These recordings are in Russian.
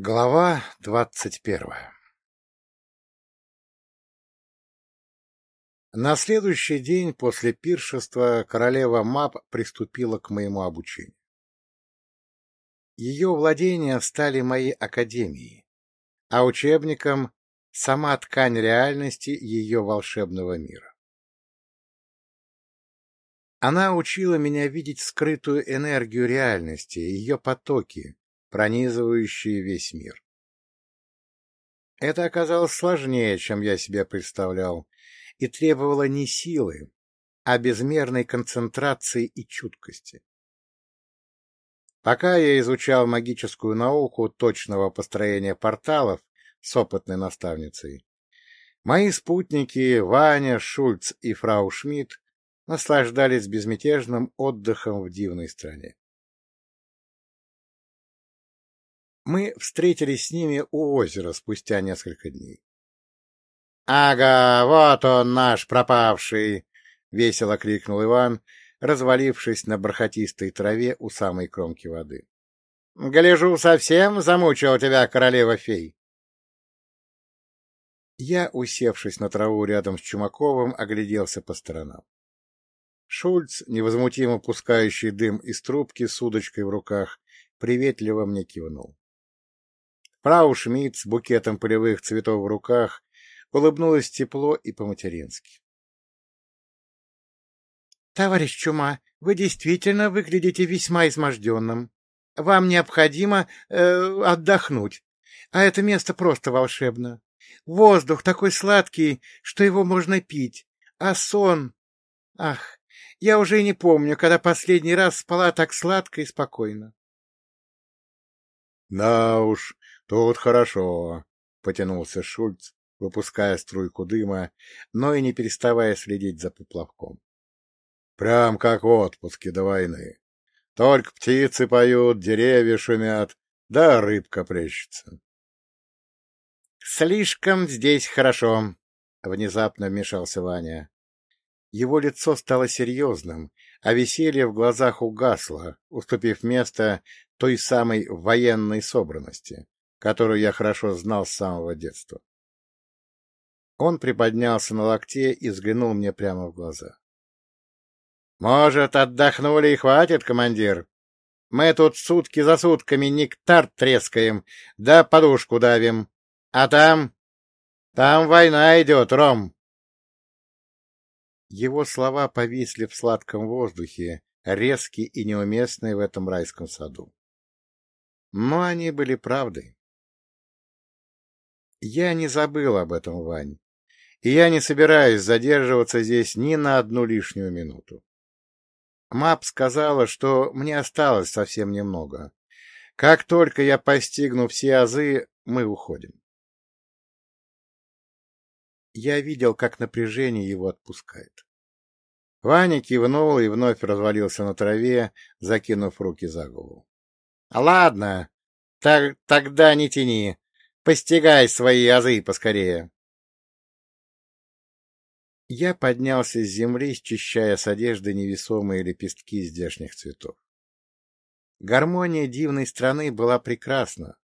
Глава двадцать первая На следующий день после пиршества королева Мап приступила к моему обучению. Ее владения стали моей академией, а учебником — сама ткань реальности ее волшебного мира. Она учила меня видеть скрытую энергию реальности, ее потоки, пронизывающие весь мир. Это оказалось сложнее, чем я себе представлял, и требовало не силы, а безмерной концентрации и чуткости. Пока я изучал магическую науку точного построения порталов с опытной наставницей, мои спутники Ваня, Шульц и фрау Шмидт наслаждались безмятежным отдыхом в дивной стране. Мы встретились с ними у озера спустя несколько дней. — Ага, вот он наш пропавший! — весело крикнул Иван, развалившись на бархатистой траве у самой кромки воды. — Гляжу, совсем замучила тебя королева-фей. Я, усевшись на траву рядом с Чумаковым, огляделся по сторонам. Шульц, невозмутимо пускающий дым из трубки с удочкой в руках, приветливо мне кивнул. Фрау Шмидт с букетом полевых цветов в руках улыбнулась тепло и по-матерински. — Товарищ Чума, вы действительно выглядите весьма изможденным. Вам необходимо э, отдохнуть. А это место просто волшебно. Воздух такой сладкий, что его можно пить. А сон... Ах, я уже и не помню, когда последний раз спала так сладко и спокойно. — Да уж, тут хорошо, — потянулся Шульц, выпуская струйку дыма, но и не переставая следить за поплавком. — Прям как в отпуске до войны. Только птицы поют, деревья шумят, да рыбка плещется. — Слишком здесь хорошо, — внезапно вмешался Ваня. Его лицо стало серьезным, а веселье в глазах угасло, уступив место той самой военной собранности, которую я хорошо знал с самого детства. Он приподнялся на локте и взглянул мне прямо в глаза. — Может, отдохнули и хватит, командир? Мы тут сутки за сутками нектар трескаем, да подушку давим. А там... там война идет, Ром. Его слова повисли в сладком воздухе, резкие и неуместные в этом райском саду. Но они были правдой. Я не забыл об этом, Вань, и я не собираюсь задерживаться здесь ни на одну лишнюю минуту. Мап сказала, что мне осталось совсем немного. Как только я постигну все азы, мы уходим. Я видел, как напряжение его отпускает. Ваня кивнул и вновь развалился на траве, закинув руки за голову. — Ладно, так, тогда не тяни. Постигай свои азы поскорее. Я поднялся с земли, счищая с одежды невесомые лепестки здешних цветов. Гармония дивной страны была прекрасна,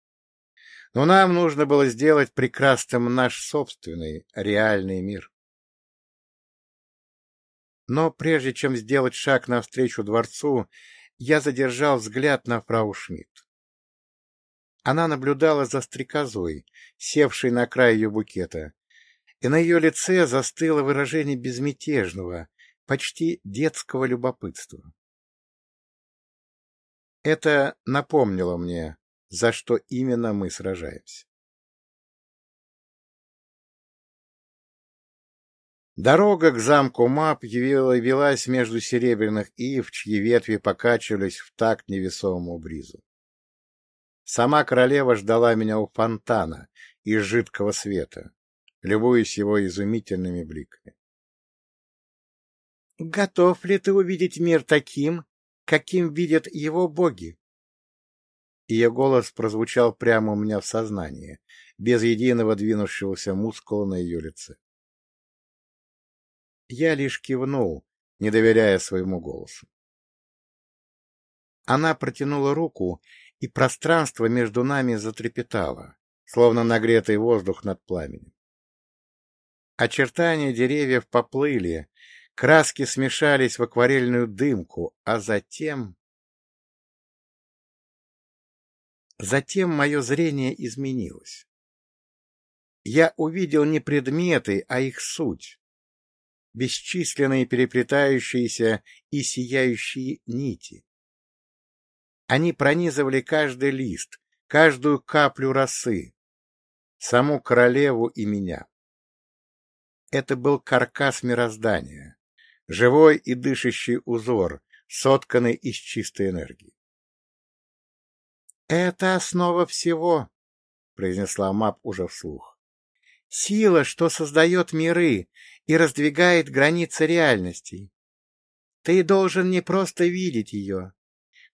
но нам нужно было сделать прекрасным наш собственный, реальный мир. Но прежде чем сделать шаг навстречу дворцу, я задержал взгляд на фрау Шмидт. Она наблюдала за стрекозой, севшей на край ее букета, и на ее лице застыло выражение безмятежного, почти детского любопытства. Это напомнило мне, за что именно мы сражаемся. Дорога к замку Мап велась между серебряных ив, чьи ветви покачивались в такт невесомому бризу. Сама королева ждала меня у фонтана из жидкого света, любуясь его изумительными бликами. — Готов ли ты увидеть мир таким, каким видят его боги? Ее голос прозвучал прямо у меня в сознании, без единого двинувшегося мускула на ее лице. Я лишь кивнул, не доверяя своему голосу. Она протянула руку, и пространство между нами затрепетало, словно нагретый воздух над пламенем. Очертания деревьев поплыли, краски смешались в акварельную дымку, а затем... Затем мое зрение изменилось. Я увидел не предметы, а их суть. Бесчисленные переплетающиеся и сияющие нити. Они пронизывали каждый лист, каждую каплю росы, саму королеву и меня. Это был каркас мироздания, живой и дышащий узор, сотканный из чистой энергии. «Это основа всего», — произнесла Мап уже вслух. «Сила, что создает миры и раздвигает границы реальностей. Ты должен не просто видеть ее,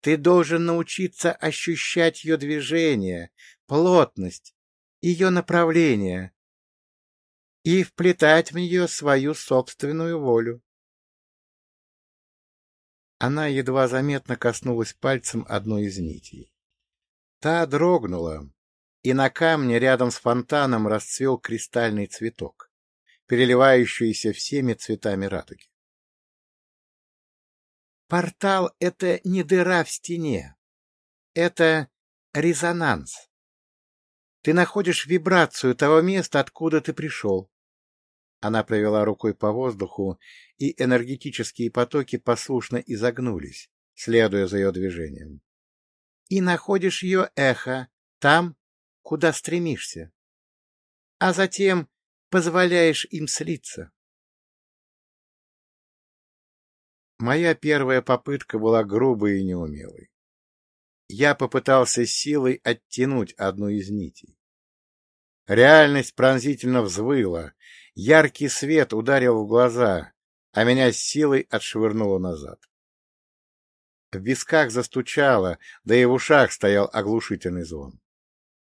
ты должен научиться ощущать ее движение, плотность, ее направление и вплетать в нее свою собственную волю. Она едва заметно коснулась пальцем одной из нитей. Та дрогнула, и на камне рядом с фонтаном расцвел кристальный цветок, переливающийся всеми цветами радуги. Портал — это не дыра в стене. Это резонанс. Ты находишь вибрацию того места, откуда ты пришел. Она провела рукой по воздуху, и энергетические потоки послушно изогнулись, следуя за ее движением. И находишь ее эхо там, куда стремишься. А затем позволяешь им слиться. Моя первая попытка была грубой и неумелой. Я попытался силой оттянуть одну из нитей. Реальность пронзительно взвыла, яркий свет ударил в глаза, а меня силой отшвырнуло назад. В висках застучало, да и в ушах стоял оглушительный звон.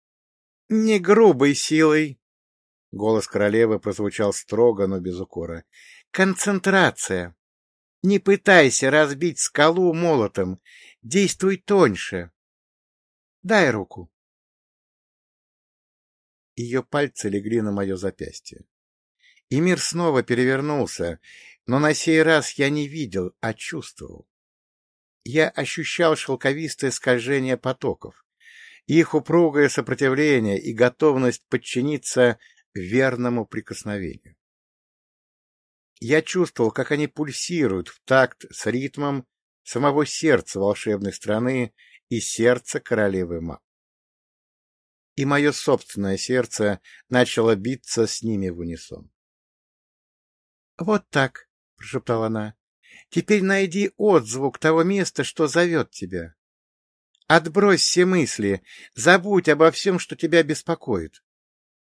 — Не грубой силой! — голос королевы прозвучал строго, но без укора. — Концентрация! Не пытайся разбить скалу молотом. Действуй тоньше. Дай руку. Ее пальцы легли на мое запястье. И мир снова перевернулся, но на сей раз я не видел, а чувствовал. Я ощущал шелковистое скольжение потоков, их упругое сопротивление и готовность подчиниться верному прикосновению. Я чувствовал, как они пульсируют в такт с ритмом самого сердца волшебной страны и сердца королевы Ма. И мое собственное сердце начало биться с ними в унисон. — Вот так, — прошептала она. — Теперь найди отзвук того места, что зовет тебя. Отбрось все мысли, забудь обо всем, что тебя беспокоит.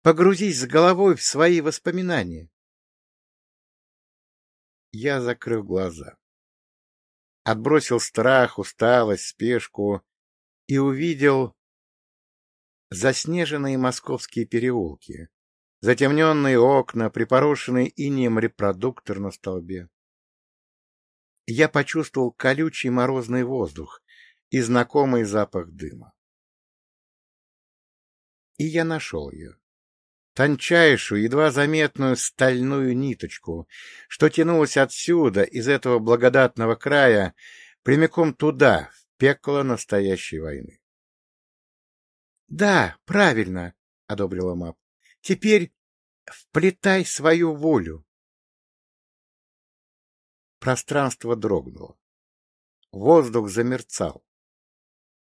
Погрузись с головой в свои воспоминания. Я закрыл глаза. Отбросил страх, усталость, спешку и увидел заснеженные московские переулки, затемненные окна, припорошенный инеем репродуктор на столбе. Я почувствовал колючий морозный воздух и знакомый запах дыма. И я нашел ее тончайшую, едва заметную стальную ниточку, что тянулась отсюда, из этого благодатного края, прямиком туда, в пекло настоящей войны. — Да, правильно, — одобрила Мап. — Теперь вплетай свою волю. Пространство дрогнуло. Воздух замерцал.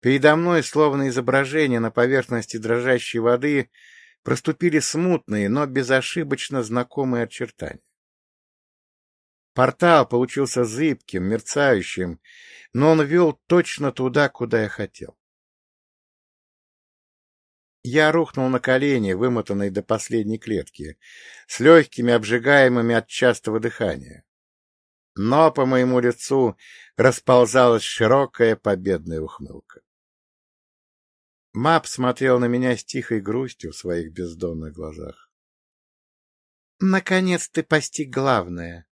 Передо мной, словно изображение на поверхности дрожащей воды, проступили смутные, но безошибочно знакомые очертания. Портал получился зыбким, мерцающим, но он вел точно туда, куда я хотел. Я рухнул на колени, вымотанный до последней клетки, с легкими, обжигаемыми от частого дыхания. Но по моему лицу расползалась широкая победная ухмылка. Мап смотрел на меня с тихой грустью в своих бездонных глазах. Наконец ты постиг главное.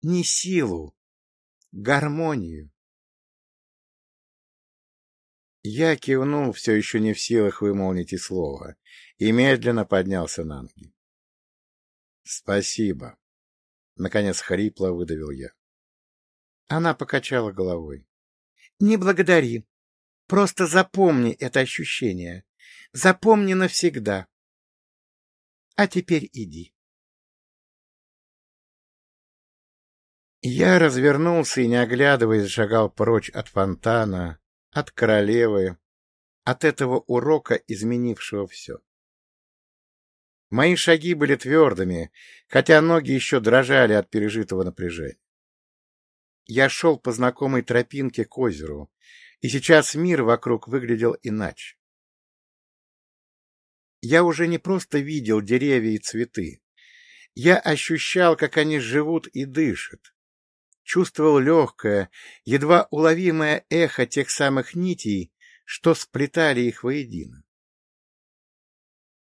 Не силу, гармонию. Я кивнул, все еще не в силах вымолнить и слова, и медленно поднялся на ноги. — Спасибо. — наконец хрипло выдавил я. Она покачала головой. — Не благодари. Просто запомни это ощущение. Запомни навсегда. А теперь иди. Я развернулся и, не оглядываясь, шагал прочь от фонтана, от королевы, от этого урока, изменившего все. Мои шаги были твердыми, хотя ноги еще дрожали от пережитого напряжения. Я шел по знакомой тропинке к озеру, и сейчас мир вокруг выглядел иначе. Я уже не просто видел деревья и цветы. Я ощущал, как они живут и дышат. Чувствовал легкое, едва уловимое эхо тех самых нитей, что сплетали их воедино.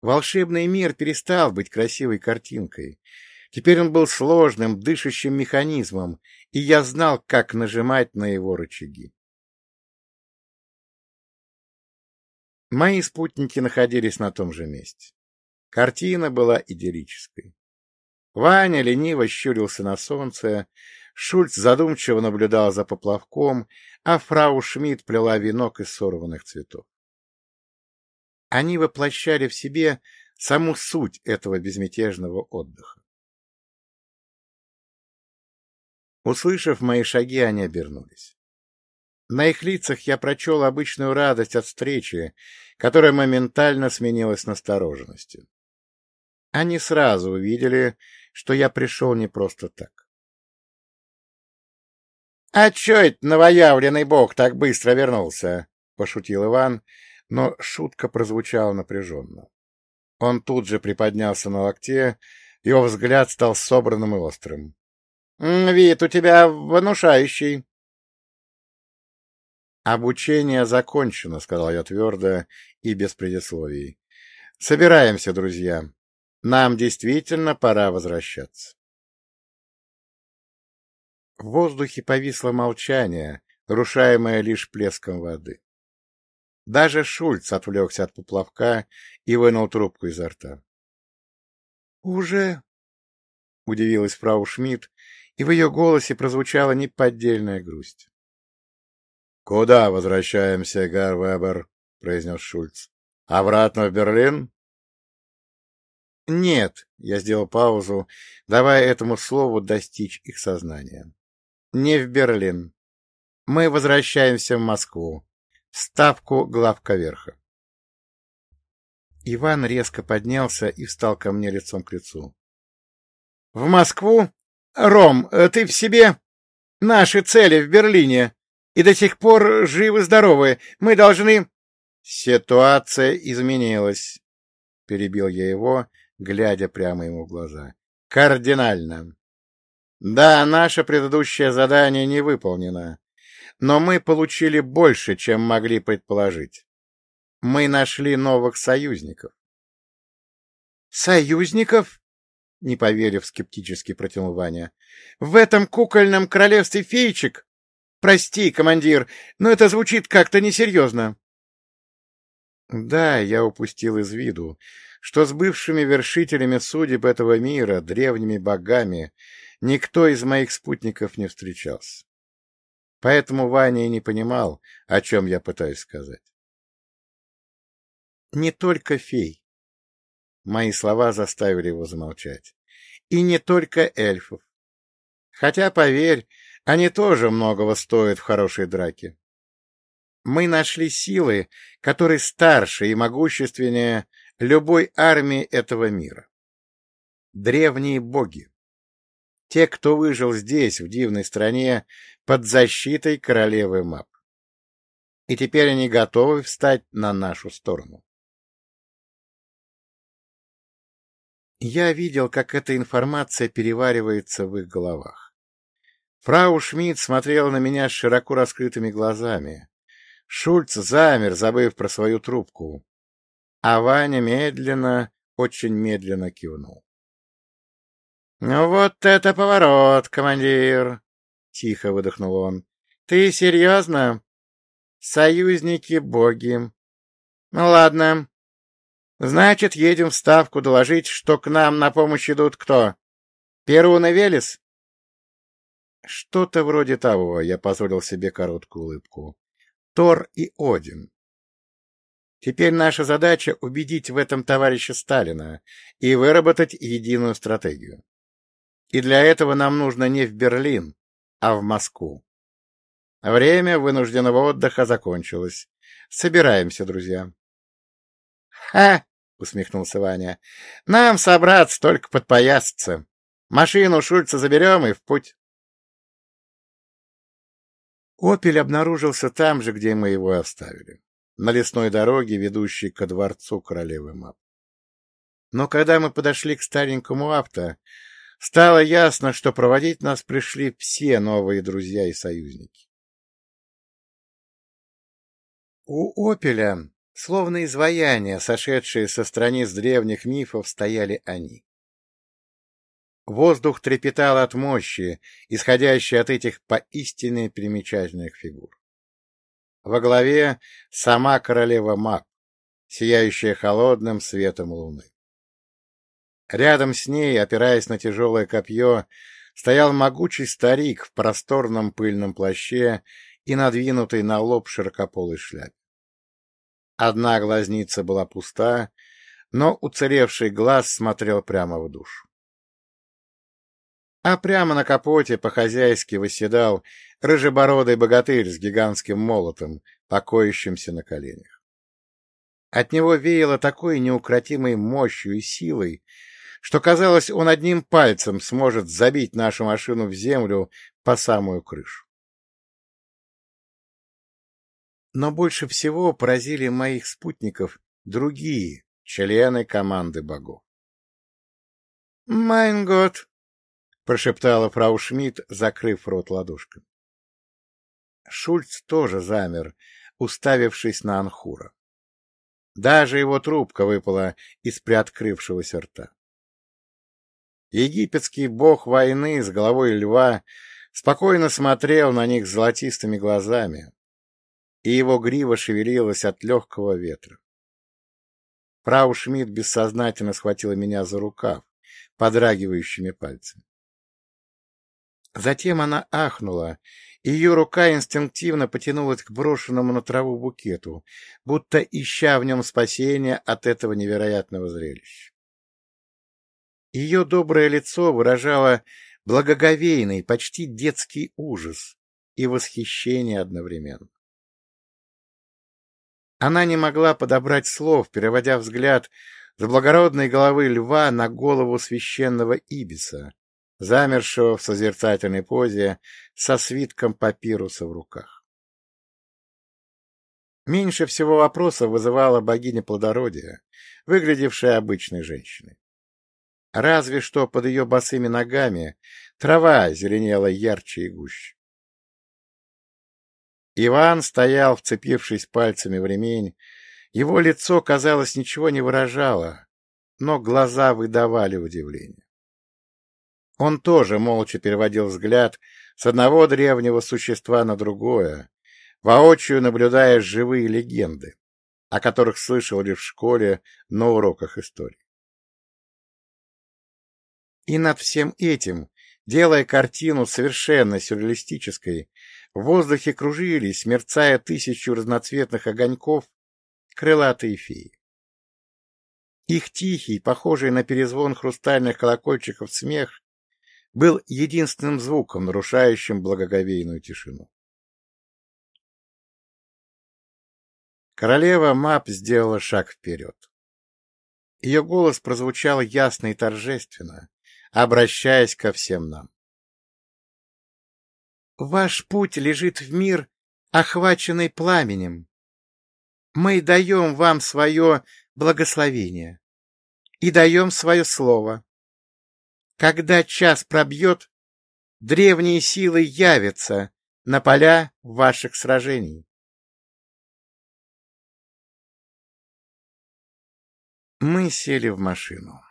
Волшебный мир перестал быть красивой картинкой. Теперь он был сложным, дышащим механизмом, и я знал, как нажимать на его рычаги. Мои спутники находились на том же месте. Картина была идиллической. Ваня лениво щурился на солнце, Шульц задумчиво наблюдал за поплавком, а фрау Шмидт плела венок из сорванных цветов. Они воплощали в себе саму суть этого безмятежного отдыха. Услышав мои шаги, они обернулись. На их лицах я прочел обычную радость от встречи, которая моментально сменилась настороженностью. Они сразу увидели, что я пришел не просто так. — А чё это новоявленный бог так быстро вернулся? — пошутил Иван, но шутка прозвучала напряженно. Он тут же приподнялся на локте, его взгляд стал собранным и острым. — Вид у тебя внушающий. — Обучение закончено, — сказал я твердо и без предисловий. — Собираемся, друзья. Нам действительно пора возвращаться. В воздухе повисло молчание, нарушаемое лишь плеском воды. Даже Шульц отвлекся от поплавка и вынул трубку изо рта. — Уже? — удивилась фрау Шмидт, и в ее голосе прозвучала неподдельная грусть. — Куда возвращаемся, Гарвебер? — произнес Шульц. — Обратно в Берлин? — Нет, — я сделал паузу, давая этому слову достичь их сознания. — Не в Берлин. Мы возвращаемся в Москву ставку главка верха. Иван резко поднялся и встал ко мне лицом к лицу. — В Москву? Ром, ты в себе? Наши цели в Берлине. И до сих пор живы-здоровы. Мы должны... — Ситуация изменилась, — перебил я его, глядя прямо ему в глаза. — Кардинально. Да, наше предыдущее задание не выполнено но мы получили больше, чем могли предположить. Мы нашли новых союзников. «Союзников?» — не поверив, скептически протянул Ваня. «В этом кукольном королевстве феечек? Прости, командир, но это звучит как-то несерьезно». Да, я упустил из виду, что с бывшими вершителями судеб этого мира, древними богами, никто из моих спутников не встречался. Поэтому Ваня и не понимал, о чем я пытаюсь сказать. Не только фей. Мои слова заставили его замолчать. И не только эльфов. Хотя, поверь, они тоже многого стоят в хорошей драке. Мы нашли силы, которые старше и могущественнее любой армии этого мира. Древние боги. Те, кто выжил здесь, в дивной стране, под защитой королевы Мап. И теперь они готовы встать на нашу сторону. Я видел, как эта информация переваривается в их головах. Фрау Шмидт смотрела на меня с широко раскрытыми глазами. Шульц замер, забыв про свою трубку. А Ваня медленно, очень медленно кивнул. — Ну вот это поворот, командир! — тихо выдохнул он. — Ты серьезно? союзники-боги. Ну ладно. Значит, едем в Ставку доложить, что к нам на помощь идут кто? Перун и Велес? Что-то вроде того, я позволил себе короткую улыбку. Тор и Один. Теперь наша задача — убедить в этом товарища Сталина и выработать единую стратегию. И для этого нам нужно не в Берлин, а в Москву. Время вынужденного отдыха закончилось. Собираемся, друзья. — Ха! — усмехнулся Ваня. — Нам собраться только подпоясаться. Машину Шульца заберем и в путь. Опель обнаружился там же, где мы его оставили на лесной дороге, ведущей ко дворцу королевы Мап. Но когда мы подошли к старенькому авто, стало ясно, что проводить нас пришли все новые друзья и союзники. У «Опеля», словно изваяния, сошедшие со страниц древних мифов, стояли они. Воздух трепетал от мощи, исходящей от этих поистине примечательных фигур. Во главе сама королева Мак, сияющая холодным светом луны. Рядом с ней, опираясь на тяжелое копье, стоял могучий старик в просторном пыльном плаще и надвинутой на лоб широкополой шляпе. Одна глазница была пуста, но уцелевший глаз смотрел прямо в душу. А прямо на капоте по-хозяйски восседал рыжебородый богатырь с гигантским молотом, покоящимся на коленях. От него веяло такой неукротимой мощью и силой, что, казалось, он одним пальцем сможет забить нашу машину в землю по самую крышу. Но больше всего поразили моих спутников другие члены команды богов. «Майн год!» — прошептала фрау Шмидт, закрыв рот ладошкой. Шульц тоже замер, уставившись на Анхура. Даже его трубка выпала из приоткрывшегося рта. Египетский бог войны с головой льва спокойно смотрел на них золотистыми глазами, и его грива шевелилась от легкого ветра. Фрау Шмидт бессознательно схватила меня за рукав, подрагивающими пальцами. Затем она ахнула, и ее рука инстинктивно потянулась к брошенному на траву букету, будто ища в нем спасения от этого невероятного зрелища. Ее доброе лицо выражало благоговейный, почти детский ужас и восхищение одновременно. Она не могла подобрать слов, переводя взгляд с благородной головы льва на голову священного ибиса, замершего в созерцательной позе со свитком папируса в руках. Меньше всего вопросов вызывала богиня плодородия, выглядевшая обычной женщиной. Разве что под ее босыми ногами трава зеленела ярче и гуще. Иван стоял, вцепившись пальцами в ремень. Его лицо, казалось, ничего не выражало, но глаза выдавали удивление. Он тоже молча переводил взгляд с одного древнего существа на другое, воочию наблюдая живые легенды, о которых слышал лишь в школе на уроках истории. И над всем этим, делая картину совершенно сюрреалистической, в воздухе кружились, мерцая тысячу разноцветных огоньков, крылатые феи. Их тихий, похожий на перезвон хрустальных колокольчиков смех, был единственным звуком, нарушающим благоговейную тишину. Королева Мап сделала шаг вперед. Ее голос прозвучал ясно и торжественно, обращаясь ко всем нам. «Ваш путь лежит в мир, охваченный пламенем. Мы даем вам свое благословение и даем свое слово. Когда час пробьет, древние силы явятся на поля ваших сражений. Мы сели в машину.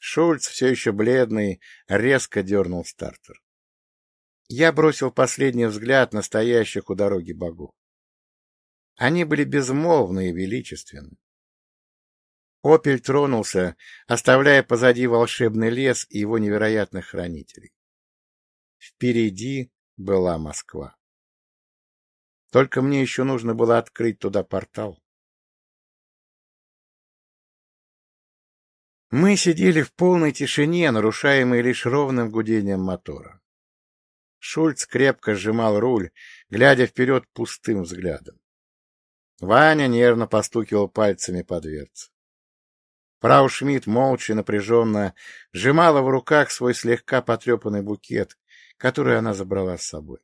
Шульц, все еще бледный, резко дернул стартер. Я бросил последний взгляд на стоящих у дороги богов. Они были безмолвны и величественны. Опель тронулся, оставляя позади волшебный лес и его невероятных хранителей. Впереди была Москва. Только мне еще нужно было открыть туда портал. Мы сидели в полной тишине, нарушаемой лишь ровным гудением мотора. Шульц крепко сжимал руль, глядя вперед пустым взглядом. Ваня нервно постукивал пальцами по дверце. Фрау Шмидт молча напряженно сжимала в руках свой слегка потрепанный букет, который она забрала с собой.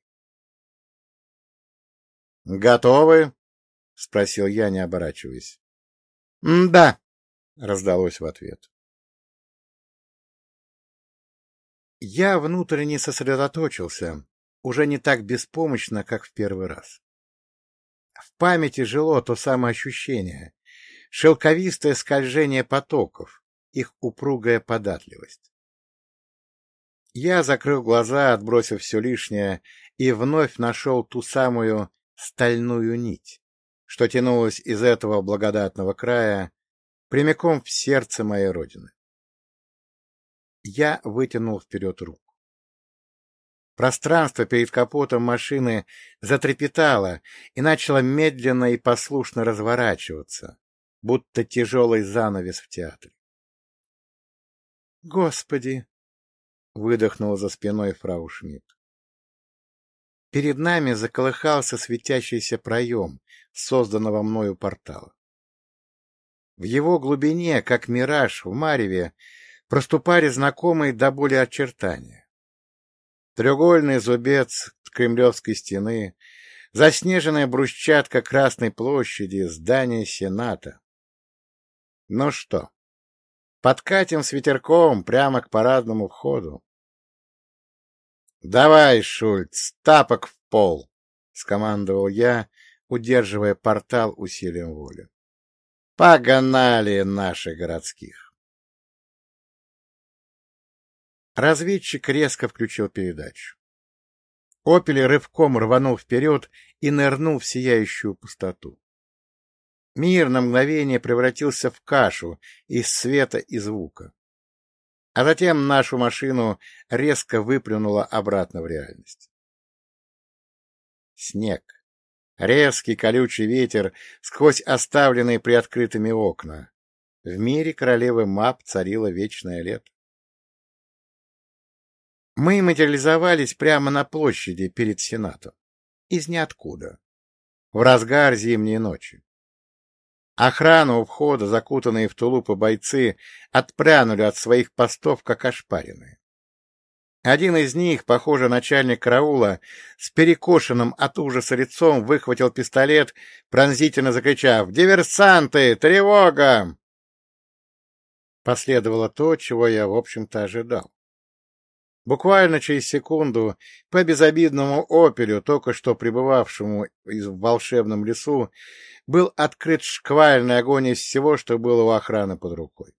— Готовы? — спросил я, не оборачиваясь. — Да, — раздалось в ответ. Я внутренне сосредоточился, уже не так беспомощно, как в первый раз. В памяти жило то самое ощущение, шелковистое скольжение потоков, их упругая податливость. Я закрыл глаза, отбросив все лишнее, и вновь нашел ту самую стальную нить, что тянулась из этого благодатного края прямиком в сердце моей родины. Я вытянул вперед руку. Пространство перед капотом машины затрепетало и начало медленно и послушно разворачиваться, будто тяжелый занавес в театре. «Господи!» — выдохнула за спиной фрау Шмидт. Перед нами заколыхался светящийся проем созданного мною портала. В его глубине, как мираж в Мареве, проступали знакомые до боли очертания. Треугольный зубец Кремлевской стены, заснеженная брусчатка Красной площади, здание Сената. Ну что, подкатим с ветерком прямо к парадному входу? — Давай, Шульц, тапок в пол! — скомандовал я, удерживая портал усилием воли. — Погнали наших городских! Разведчик резко включил передачу. Опель рывком рванул вперед и нырнул в сияющую пустоту. Мир на мгновение превратился в кашу из света и звука. А затем нашу машину резко выплюнуло обратно в реальность. Снег. Резкий колючий ветер сквозь оставленные приоткрытыми окна. В мире королевы Мап царило вечное лето. Мы материализовались прямо на площади перед Сенатом. Из ниоткуда. В разгар зимней ночи. Охрану у входа, закутанные в тулупы бойцы, отпрянули от своих постов, как ошпаренные. Один из них, похоже, начальник караула, с перекошенным от ужаса лицом выхватил пистолет, пронзительно закричав «Диверсанты! Тревога!» Последовало то, чего я, в общем-то, ожидал. Буквально через секунду по безобидному опелю, только что пребывавшему в волшебном лесу, был открыт шквальный огонь из всего, что было у охраны под рукой.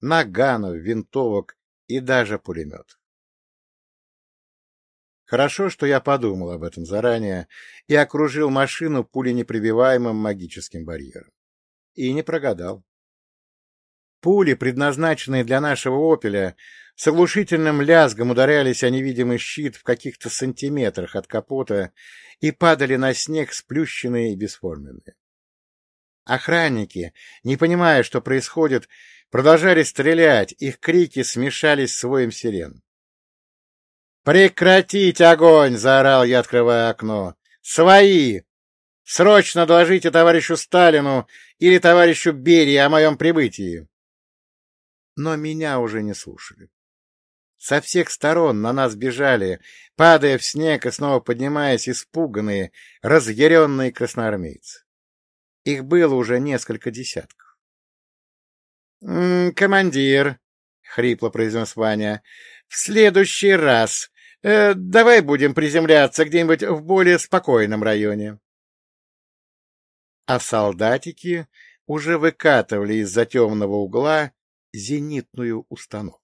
Наганов, винтовок и даже пулемет. Хорошо, что я подумал об этом заранее и окружил машину пуленепробиваемым магическим барьером. И не прогадал. Пули, предназначенные для нашего «Опеля», с оглушительным лязгом ударялись о невидимый щит в каких-то сантиметрах от капота и падали на снег сплющенные и бесформенные. Охранники, не понимая, что происходит, продолжали стрелять, их крики смешались с воем сирен. «Прекратить огонь!» — заорал я, открывая окно. «Свои! Срочно доложите товарищу Сталину или товарищу Берии о моем прибытии!» Но меня уже не слушали. Со всех сторон на нас бежали, падая в снег и снова поднимаясь испуганные, разъяренные красноармейцы. Их было уже несколько десятков. — Командир, — хрипло произнес Ваня, — в следующий раз э, давай будем приземляться где-нибудь в более спокойном районе. А солдатики уже выкатывали из-за темного угла зенитную установку.